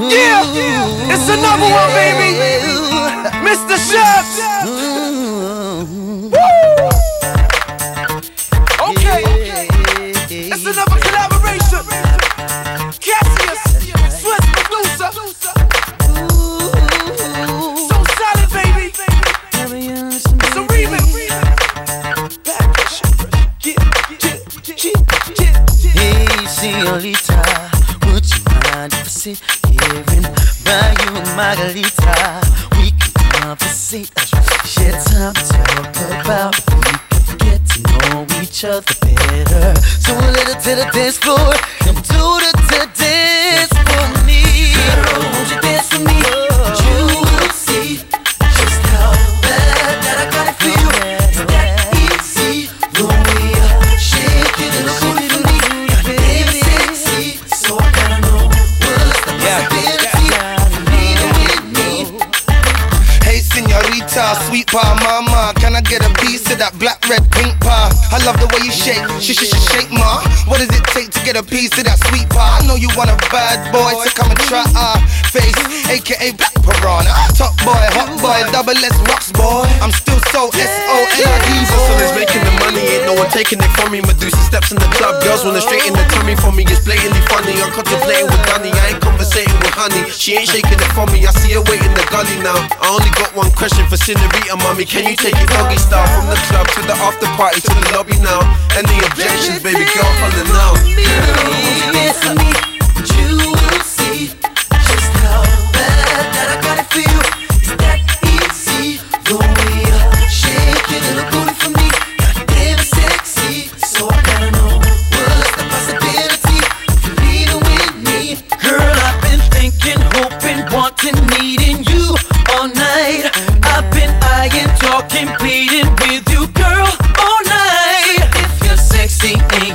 Yeah, it's another one, baby. Mr. Chef. Woo! Okay, it's another collaboration. Cassius, Swiss producer. So solid, baby. It's a remix. Hey, señorita, sit here and buy you a margarita? We can conversate, share time to talk about we can get to know each other better. So a little to the dance floor, come to the, to senorita, sweet pie mama, can I get a piece of that black, red, pink pie? I love the way you shake, sh sh sh shake ma. What does it take to get a piece of that sweet pie? I know you want a bad boy, so come and try our face, aka Black Piranha. Top boy, hot boy, double S rocks boy. I'm still so S O L I D Hustle is making the money, ain't no one taking it from me. Medusa steps in the club, girls wanna straighten the tummy for me. It's blatantly funny. I'm contemplating with Danny, I ain't conversating honey. She ain't shaking it for me. I see her wait in the gully now. I only got one question for Senorita, mommy. Can you take it doggy style from the club to the after party to the lobby now? Any objections, baby girl, holler now. Dance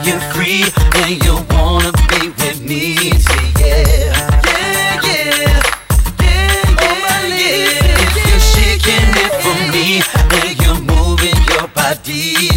You're free and you wanna be with me. Yeah, yeah, yeah, yeah, yeah. If you're shaking it for me and you're moving your body.